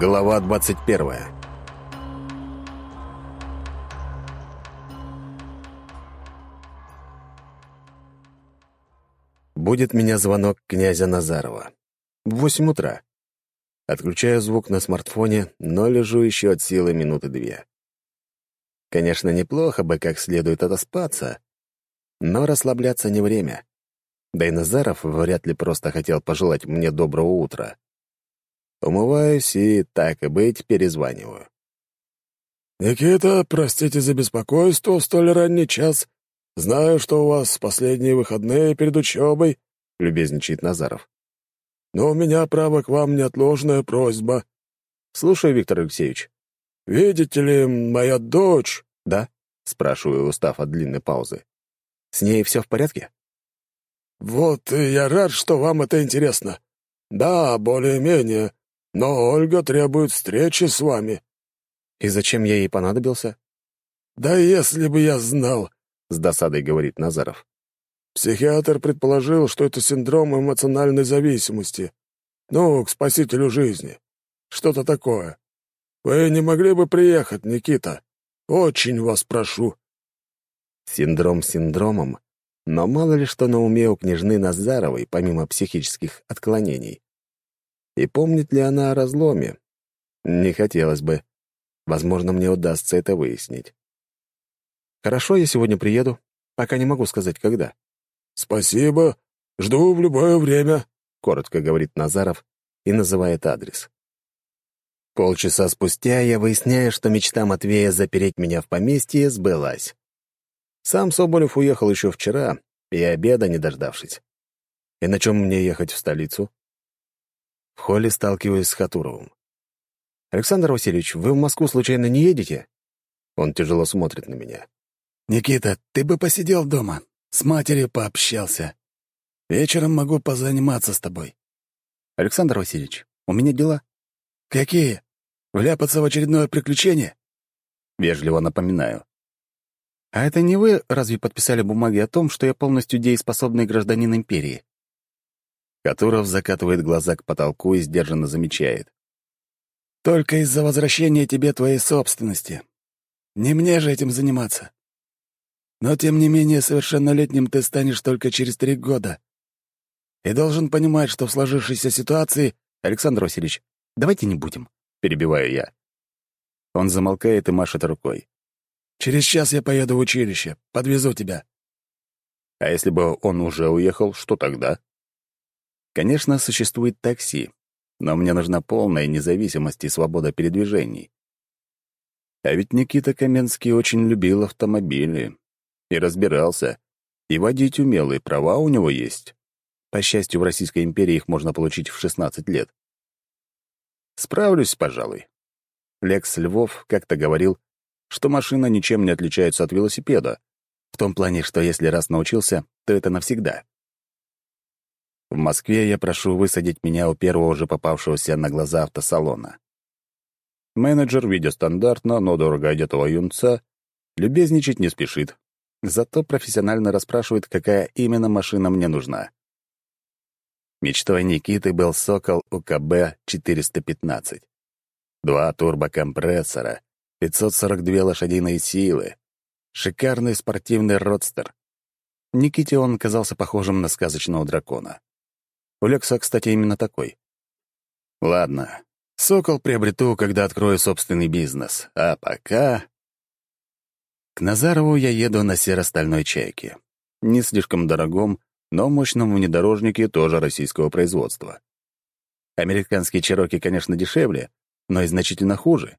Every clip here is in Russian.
Глава 21 Будет меня звонок князя Назарова. В восемь утра. Отключаю звук на смартфоне, но лежу еще от силы минуты две. Конечно, неплохо бы как следует отоспаться, но расслабляться не время. Да и Назаров вряд ли просто хотел пожелать мне доброго утра. Умываюсь и, так и быть, перезваниваю. «Никита, простите за беспокойство в столь ранний час. Знаю, что у вас последние выходные перед учебой», — любезничает Назаров. «Но у меня, право, к вам неотложная просьба». «Слушаю, Виктор Алексеевич». «Видите ли, моя дочь...» «Да?» — спрашиваю, устав от длинной паузы. «С ней все в порядке?» «Вот я рад, что вам это интересно. Да, более-менее, но Ольга требует встречи с вами». «И зачем я ей понадобился?» «Да если бы я знал», — с досадой говорит Назаров. «Психиатр предположил, что это синдром эмоциональной зависимости. Ну, к спасителю жизни. Что-то такое. Вы не могли бы приехать, Никита? Очень вас прошу». Синдром синдромом, но мало ли что на уме у княжны Назаровой, помимо психических отклонений. И помнит ли она о разломе? Не хотелось бы. Возможно, мне удастся это выяснить. Хорошо, я сегодня приеду, пока не могу сказать, когда. «Спасибо. Жду в любое время», — коротко говорит Назаров и называет адрес. Полчаса спустя я выясняю, что мечта Матвея запереть меня в поместье сбылась. Сам Соболев уехал еще вчера, и обеда не дождавшись. И на чем мне ехать в столицу? В холле сталкиваюсь с Хатуровым. «Александр Васильевич, вы в Москву случайно не едете?» Он тяжело смотрит на меня. «Никита, ты бы посидел дома, с матерью пообщался. Вечером могу позаниматься с тобой». «Александр Васильевич, у меня дела». «Какие? Вляпаться в очередное приключение?» Вежливо напоминаю. «А это не вы разве подписали бумаги о том, что я полностью дееспособный гражданин империи?» Катуров закатывает глаза к потолку и сдержанно замечает. «Только из-за возвращения тебе твоей собственности. Не мне же этим заниматься. Но, тем не менее, совершеннолетним ты станешь только через три года. И должен понимать, что в сложившейся ситуации... Александр Васильевич, давайте не будем», — перебиваю я. Он замолкает и машет рукой. Через час я поеду в училище. Подвезу тебя». А если бы он уже уехал, что тогда? Конечно, существует такси, но мне нужна полная независимость и свобода передвижений. А ведь Никита Каменский очень любил автомобили. И разбирался. И водить умел, и права у него есть. По счастью, в Российской империи их можно получить в 16 лет. Справлюсь, пожалуй. Лекс Львов как-то говорил, что машина ничем не отличается от велосипеда, в том плане, что если раз научился, то это навсегда. В Москве я прошу высадить меня у первого же попавшегося на глаза автосалона. Менеджер, видя стандартно, но дорого одетого юнца, любезничать не спешит, зато профессионально расспрашивает, какая именно машина мне нужна. Мечтой Никиты был «Сокол УКБ-415». Два турбокомпрессора, 542 лошадиные силы. Шикарный спортивный родстер. Никите он казался похожим на сказочного дракона. У Лекса, кстати, именно такой. Ладно, «Сокол» приобрету, когда открою собственный бизнес. А пока... К Назарову я еду на серо-стальной «Чайке». Не слишком дорогом, но мощном внедорожнике тоже российского производства. Американские «Чероки», конечно, дешевле, но и значительно хуже.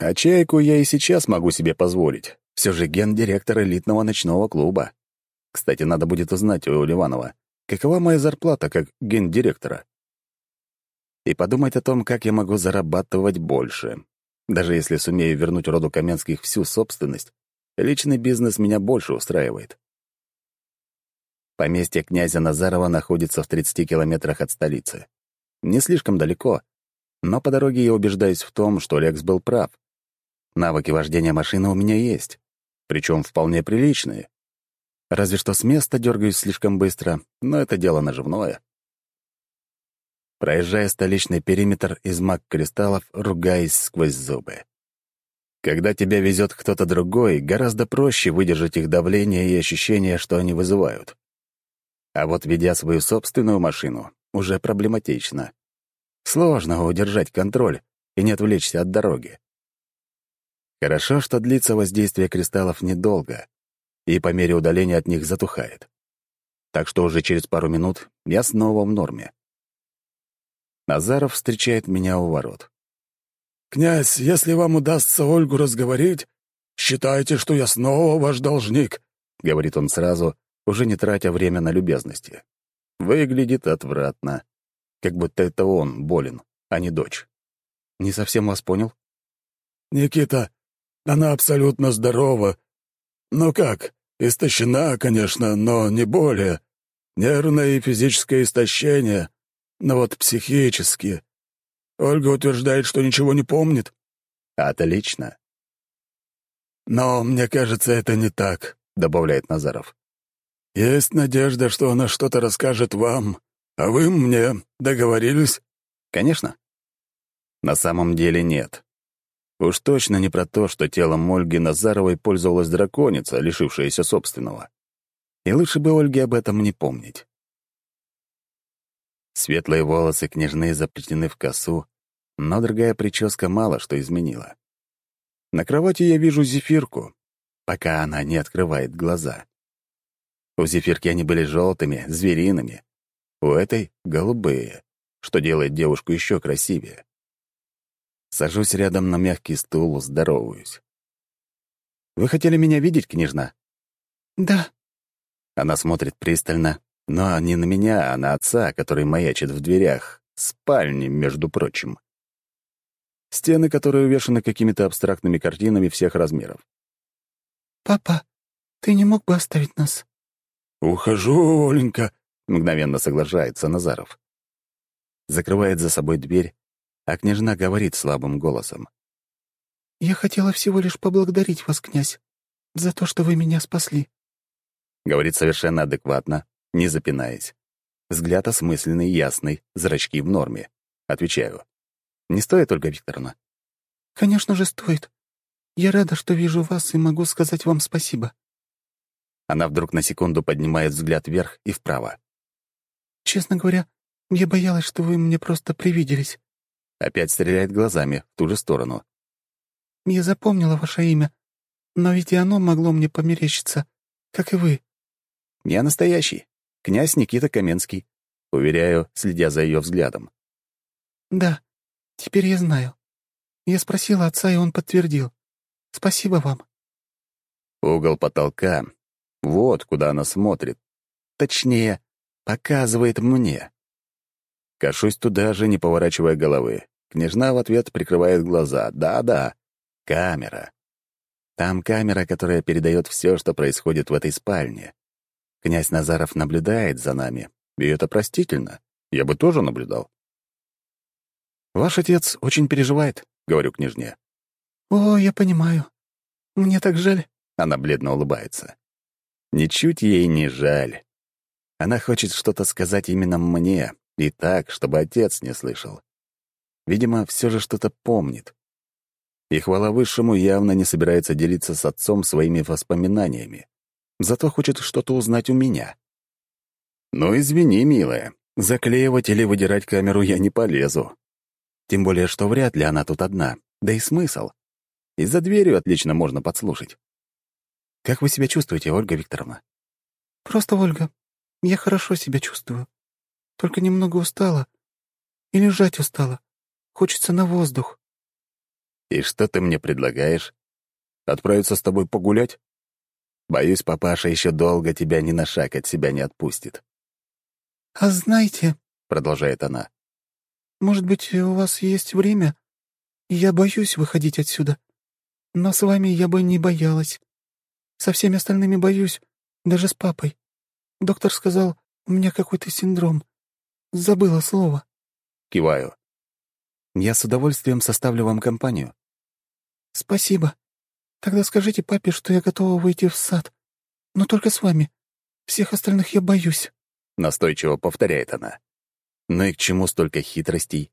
А чайку я и сейчас могу себе позволить. Все же гендиректор элитного ночного клуба. Кстати, надо будет узнать у Ливанова, какова моя зарплата как гендиректора. И подумать о том, как я могу зарабатывать больше. Даже если сумею вернуть роду Каменских всю собственность, личный бизнес меня больше устраивает. Поместье князя Назарова находится в 30 километрах от столицы. Не слишком далеко, но по дороге я убеждаюсь в том, что Лекс был прав. Навыки вождения машины у меня есть, причем вполне приличные. Разве что с места дергаюсь слишком быстро, но это дело наживное. проезжая столичный периметр из маг-кристаллов, ругаясь сквозь зубы. Когда тебя везет кто-то другой, гораздо проще выдержать их давление и ощущение, что они вызывают. А вот ведя свою собственную машину, уже проблематично. Сложно удержать контроль и не отвлечься от дороги. Хорошо, что длится воздействие кристаллов недолго, и по мере удаления от них затухает. Так что уже через пару минут я снова в норме. Назаров встречает меня у ворот. «Князь, если вам удастся Ольгу разговорить, считайте, что я снова ваш должник», — говорит он сразу, уже не тратя время на любезности. Выглядит отвратно, как будто это он болен, а не дочь. Не совсем вас понял? «Никита, она абсолютно здорова. Ну как, истощена, конечно, но не более. Нервное и физическое истощение, но вот психически. Ольга утверждает, что ничего не помнит. Отлично. Но мне кажется, это не так, добавляет Назаров. Есть надежда, что она что-то расскажет вам, а вы мне договорились? Конечно. На самом деле нет. Уж точно не про то, что телом Ольги Назаровой пользовалась драконица, лишившаяся собственного. И лучше бы Ольге об этом не помнить. Светлые волосы княжны заплетены в косу, но другая прическа мало что изменила. На кровати я вижу зефирку, пока она не открывает глаза. У зефирки они были желтыми, звериными. У этой — голубые, что делает девушку еще красивее. Сажусь рядом на мягкий стул, здороваюсь. «Вы хотели меня видеть, княжна?» «Да». Она смотрит пристально, но не на меня, а на отца, который маячит в дверях, спальни, между прочим. Стены, которые увешаны какими-то абстрактными картинами всех размеров. «Папа, ты не мог бы оставить нас?» «Ухожу, Оленька», — мгновенно соглашается Назаров. Закрывает за собой дверь, а княжна говорит слабым голосом. «Я хотела всего лишь поблагодарить вас, князь, за то, что вы меня спасли». Говорит совершенно адекватно, не запинаясь. Взгляд осмысленный, ясный, зрачки в норме. Отвечаю. «Не стоит, Ольга Викторовна?» «Конечно же стоит. Я рада, что вижу вас и могу сказать вам спасибо». Она вдруг на секунду поднимает взгляд вверх и вправо. «Честно говоря, я боялась, что вы мне просто привиделись». Опять стреляет глазами в ту же сторону. «Я запомнила ваше имя, но ведь и оно могло мне померещиться, как и вы». «Я настоящий князь Никита Каменский», — уверяю, следя за ее взглядом. «Да, теперь я знаю. Я спросила отца, и он подтвердил. Спасибо вам». Угол потолка. Вот куда она смотрит. Точнее, показывает мне. Кашусь туда же, не поворачивая головы. Княжна в ответ прикрывает глаза. Да-да, камера. Там камера, которая передает все, что происходит в этой спальне. Князь Назаров наблюдает за нами, и это простительно. Я бы тоже наблюдал. «Ваш отец очень переживает», — говорю княжне. «О, я понимаю. Мне так жаль». Она бледно улыбается. Ничуть ей не жаль. Она хочет что-то сказать именно мне, и так, чтобы отец не слышал. Видимо, все же что-то помнит. И хвала Высшему явно не собирается делиться с отцом своими воспоминаниями зато хочет что-то узнать у меня. Ну, извини, милая, заклеивать или выдирать камеру я не полезу. Тем более, что вряд ли она тут одна, да и смысл. И за дверью отлично можно подслушать. Как вы себя чувствуете, Ольга Викторовна? Просто Ольга. Я хорошо себя чувствую. Только немного устала. И лежать устала. Хочется на воздух. И что ты мне предлагаешь? Отправиться с тобой погулять? Боюсь, папаша еще долго тебя ни на шаг от себя не отпустит. «А знаете...» — продолжает она. «Может быть, у вас есть время? Я боюсь выходить отсюда. Но с вами я бы не боялась. Со всеми остальными боюсь, даже с папой. Доктор сказал, у меня какой-то синдром. Забыла слово». Киваю. «Я с удовольствием составлю вам компанию». «Спасибо», Тогда скажите папе, что я готова выйти в сад. Но только с вами. Всех остальных я боюсь», — настойчиво повторяет она. Ну и к чему столько хитростей?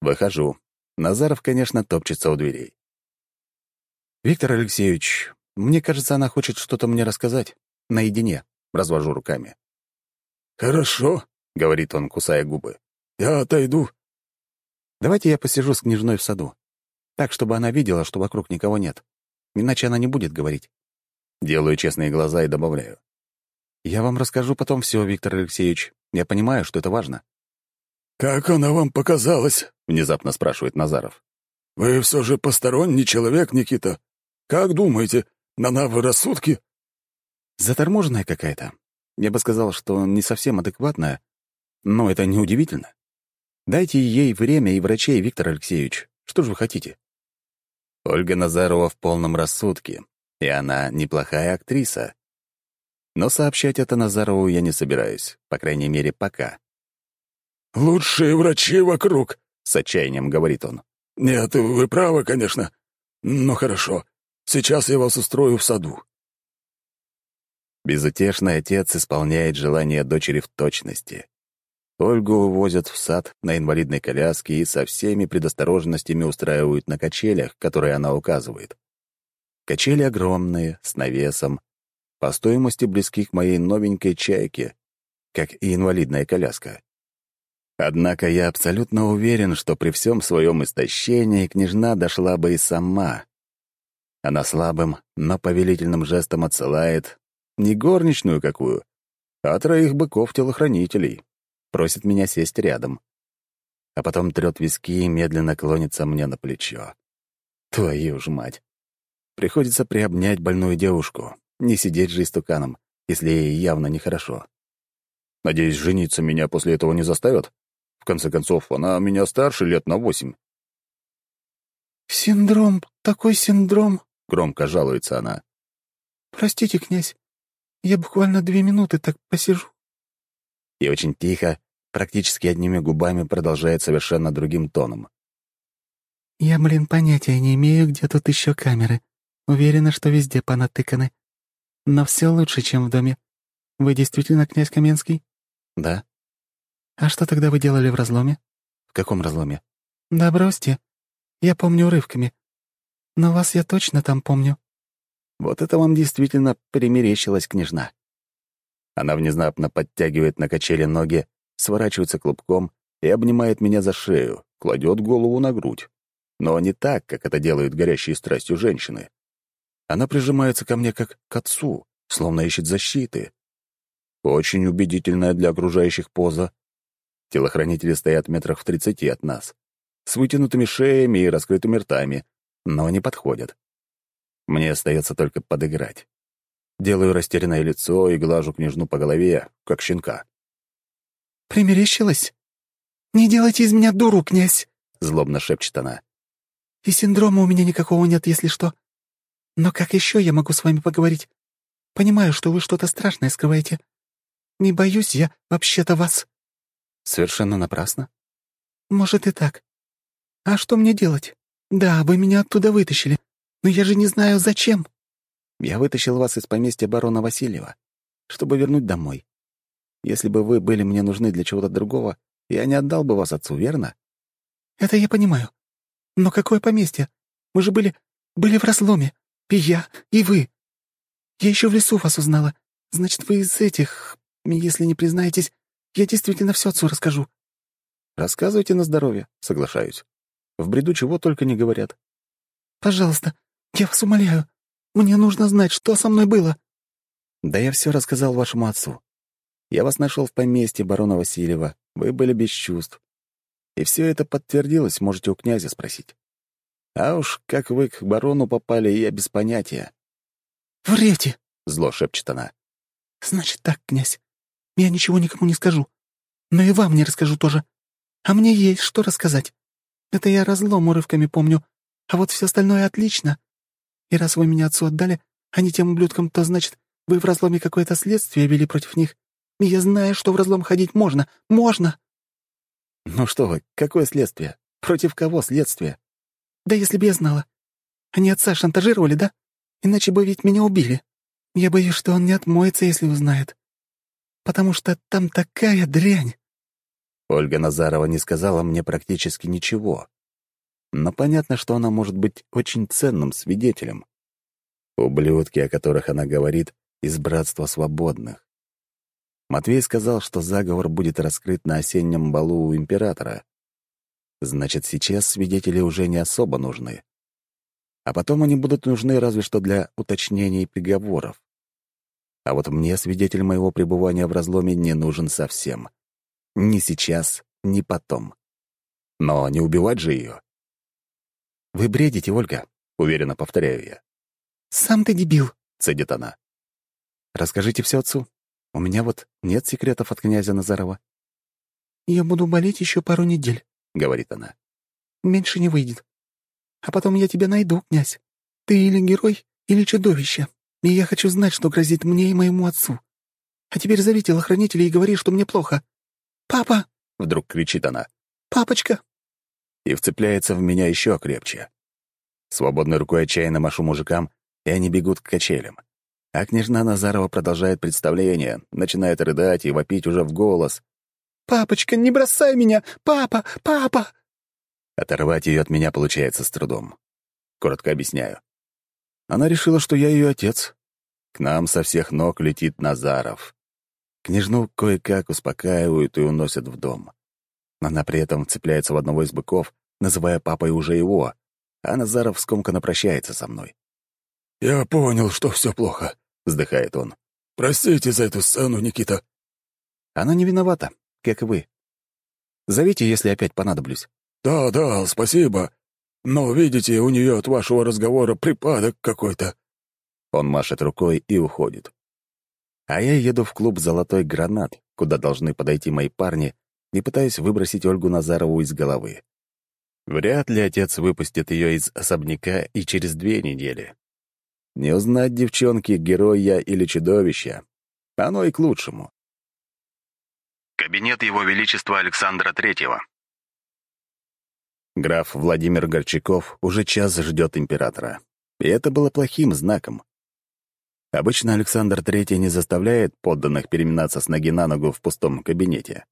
Выхожу. Назаров, конечно, топчется у дверей. «Виктор Алексеевич, мне кажется, она хочет что-то мне рассказать. Наедине», — развожу руками. «Хорошо», — говорит он, кусая губы. «Я отойду». «Давайте я посижу с княжной в саду. Так, чтобы она видела, что вокруг никого нет. Иначе она не будет говорить». Делаю честные глаза и добавляю. «Я вам расскажу потом все, Виктор Алексеевич. Я понимаю, что это важно». «Как она вам показалась?» — внезапно спрашивает Назаров. «Вы все же посторонний человек, Никита. Как думаете, она в рассудке?» «Заторможенная какая-то. Я бы сказал, что не совсем адекватная, но это неудивительно. Дайте ей время и врачей, Виктор Алексеевич. Что же вы хотите?» Ольга Назарова в полном рассудке, и она неплохая актриса. Но сообщать это Назарову я не собираюсь, по крайней мере, пока. «Лучшие врачи вокруг», — с отчаянием говорит он. «Нет, вы правы, конечно. Но хорошо. Сейчас я вас устрою в саду». Безутешный отец исполняет желание дочери в точности. Ольгу увозят в сад на инвалидной коляске и со всеми предосторожностями устраивают на качелях, которые она указывает. Качели огромные, с навесом, по стоимости близки к моей новенькой чайке, как и инвалидная коляска. Однако я абсолютно уверен, что при всем своем истощении княжна дошла бы и сама. Она слабым, но повелительным жестом отсылает не горничную какую, а троих быков-телохранителей. Просит меня сесть рядом. А потом трёт виски и медленно клонится мне на плечо. Твою ж мать. Приходится приобнять больную девушку, не сидеть же истуканом, если ей явно нехорошо. Надеюсь, жениться меня после этого не заставят? конце концов, она меня старше лет на восемь. «Синдром, такой синдром», — громко жалуется она. «Простите, князь, я буквально две минуты так посижу». И очень тихо, практически одними губами продолжает совершенно другим тоном. «Я, блин, понятия не имею, где тут еще камеры. Уверена, что везде понатыканы. Но все лучше, чем в доме. Вы действительно князь Каменский?» «Да». «А что тогда вы делали в разломе?» «В каком разломе?» «Да бросьте. Я помню урывками. Но вас я точно там помню». Вот это вам действительно примерещилась княжна. Она внезапно подтягивает на качели ноги, сворачивается клубком и обнимает меня за шею, кладет голову на грудь. Но не так, как это делают горящие страстью женщины. Она прижимается ко мне как к отцу, словно ищет защиты. Очень убедительная для окружающих поза, Телохранители стоят метрах в тридцати от нас, с вытянутыми шеями и раскрытыми ртами, но не подходят. Мне остается только подыграть. Делаю растерянное лицо и глажу княжну по голове, как щенка. «Примерещилась? Не делайте из меня дуру, князь!» — злобно шепчет она. «И синдрома у меня никакого нет, если что. Но как еще я могу с вами поговорить? Понимаю, что вы что-то страшное скрываете. Не боюсь я вообще-то вас». Совершенно напрасно. Может и так. А что мне делать? Да, вы меня оттуда вытащили, но я же не знаю, зачем. Я вытащил вас из поместья барона Васильева, чтобы вернуть домой. Если бы вы были мне нужны для чего-то другого, я не отдал бы вас отцу, верно? Это я понимаю. Но какое поместье? Мы же были... были в разломе. И я, и вы. Я еще в лесу вас узнала. Значит, вы из этих... Если не признаетесь, я действительно все отцу расскажу». «Рассказывайте на здоровье», — соглашаюсь. В бреду чего только не говорят. «Пожалуйста, я вас умоляю. Мне нужно знать, что со мной было». «Да я все рассказал вашему отцу. Я вас нашел в поместье барона Васильева. Вы были без чувств. И все это подтвердилось, можете у князя спросить. А уж как вы к барону попали, я без понятия». «Врете!» — зло шепчет она. «Значит так, князь. Я ничего никому не скажу. Но и вам не расскажу тоже. А мне есть что рассказать. Это я разлом урывками помню, а вот все остальное отлично. И раз вы меня отцу отдали, а не тем ублюдкам, то значит, вы в разломе какое-то следствие вели против них. И я знаю, что в разлом ходить можно. Можно!» «Ну что вы, какое следствие? Против кого следствие?» «Да если бы я знала. Они отца шантажировали, да? Иначе бы ведь меня убили. Я боюсь, что он не отмоется, если узнает потому что там такая дрянь. Ольга Назарова не сказала мне практически ничего. Но понятно, что она может быть очень ценным свидетелем. Ублюдки, о которых она говорит, из братства свободных. Матвей сказал, что заговор будет раскрыт на осеннем балу у императора. Значит, сейчас свидетели уже не особо нужны. А потом они будут нужны разве что для уточнения приговоров. А вот мне свидетель моего пребывания в разломе не нужен совсем. Ни сейчас, ни потом. Но не убивать же ее. «Вы бредите, Ольга», — уверенно повторяю я. «Сам ты дебил», — цедит она. «Расскажите все отцу. У меня вот нет секретов от князя Назарова». «Я буду болеть еще пару недель», — говорит она. «Меньше не выйдет. А потом я тебя найду, князь. Ты или герой, или чудовище. И я хочу знать, что грозит мне и моему отцу. А теперь зови телохранителей и говори, что мне плохо. Папа!» — вдруг кричит она. «Папочка!» И вцепляется в меня еще крепче. Свободной рукой отчаянно машу мужикам, и они бегут к качелям. А княжна Назарова продолжает представление, начинает рыдать и вопить уже в голос. «Папочка, не бросай меня! Папа! Папа!» Оторвать ее от меня получается с трудом. Коротко объясняю. Она решила, что я ее отец. К нам со всех ног летит Назаров. Княжну кое-как успокаивают и уносят в дом. Она при этом цепляется в одного из быков, называя папой уже его, а Назаров скомканно прощается со мной. «Я понял, что все плохо», — вздыхает он. «Простите за эту сцену, Никита». «Она не виновата, как и вы. Зовите, если опять понадоблюсь». «Да, да, спасибо. Но, видите, у нее от вашего разговора припадок какой-то». Он машет рукой и уходит. А я еду в клуб «Золотой гранат», куда должны подойти мои парни, и пытаюсь выбросить Ольгу Назарову из головы. Вряд ли отец выпустит ее из особняка и через две недели. Не узнать девчонки, герой я или чудовище. Оно и к лучшему. Кабинет Его Величества Александра Третьего. Граф Владимир Горчаков уже час ждет императора. И это было плохим знаком. Обычно Александр Третий не заставляет подданных переминаться с ноги на ногу в пустом кабинете.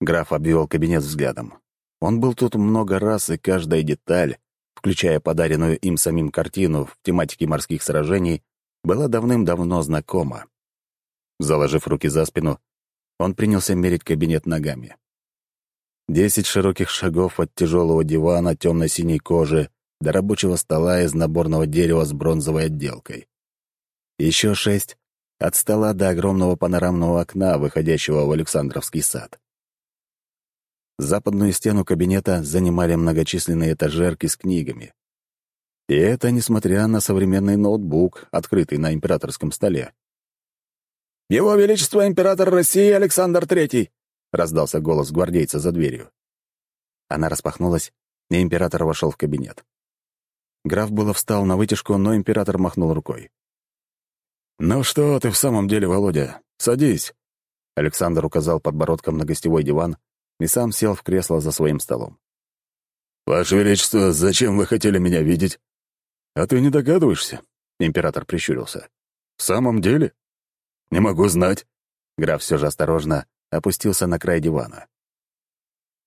Граф обвел кабинет взглядом. Он был тут много раз, и каждая деталь, включая подаренную им самим картину в тематике морских сражений, была давным-давно знакома. Заложив руки за спину, он принялся мерить кабинет ногами. Десять широких шагов от тяжелого дивана темно-синей кожи до рабочего стола из наборного дерева с бронзовой отделкой. Еще шесть — от стола до огромного панорамного окна, выходящего в Александровский сад. Западную стену кабинета занимали многочисленные этажерки с книгами. И это несмотря на современный ноутбук, открытый на императорском столе. «Его Величество император России Александр Третий!» — раздался голос гвардейца за дверью. Она распахнулась, и император вошел в кабинет. Граф было встал на вытяжку, но император махнул рукой. «Ну что ты в самом деле, Володя? Садись!» Александр указал подбородком на гостевой диван, и сам сел в кресло за своим столом. «Ваше Величество, зачем вы хотели меня видеть?» «А ты не догадываешься?» — император прищурился. «В самом деле?» «Не могу знать». Граф все же осторожно опустился на край дивана.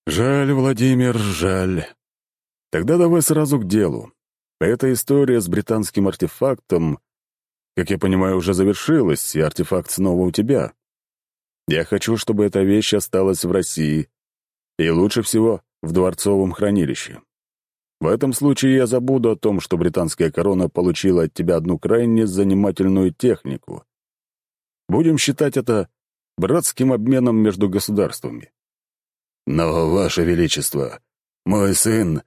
«Жаль, Владимир, жаль. Тогда давай сразу к делу. Эта история с британским артефактом, как я понимаю, уже завершилась, и артефакт снова у тебя. Я хочу, чтобы эта вещь осталась в России, и лучше всего в дворцовом хранилище. В этом случае я забуду о том, что британская корона получила от тебя одну крайне занимательную технику. Будем считать это братским обменом между государствами. Но, Ваше Величество, мой сын,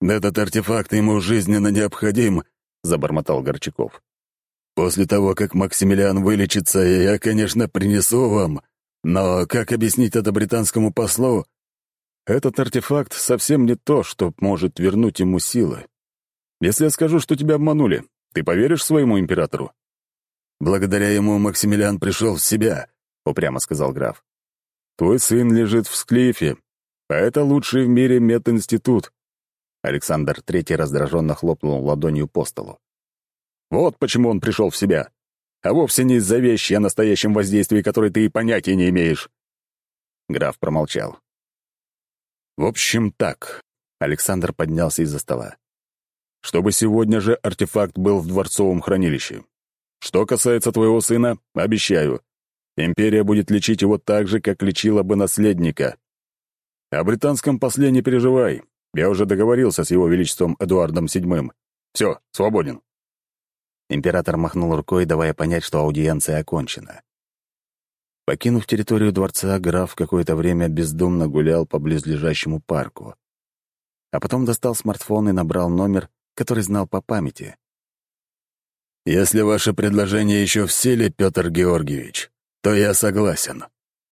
этот артефакт ему жизненно необходим, — забормотал Горчаков. «После того, как Максимилиан вылечится, я, конечно, принесу вам, но как объяснить это британскому послу, этот артефакт совсем не то, что может вернуть ему силы. Если я скажу, что тебя обманули, ты поверишь своему императору?» «Благодаря ему Максимилиан пришел в себя», — упрямо сказал граф. «Твой сын лежит в склифе, а это лучший в мире мединститут». Александр Третий раздраженно хлопнул ладонью по столу. «Вот почему он пришел в себя. А вовсе не из-за вещи о настоящем воздействии, которой ты и понятия не имеешь». Граф промолчал. «В общем, так». Александр поднялся из-за стола. «Чтобы сегодня же артефакт был в дворцовом хранилище. Что касается твоего сына, обещаю, империя будет лечить его так же, как лечила бы наследника. О британском после не переживай. Я уже договорился с его величеством Эдуардом VII. Все, свободен». Император махнул рукой, давая понять, что аудиенция окончена. Покинув территорию дворца, граф какое-то время бездумно гулял по близлежащему парку. А потом достал смартфон и набрал номер, который знал по памяти. «Если ваше предложение еще в силе, Петр Георгиевич, то я согласен»,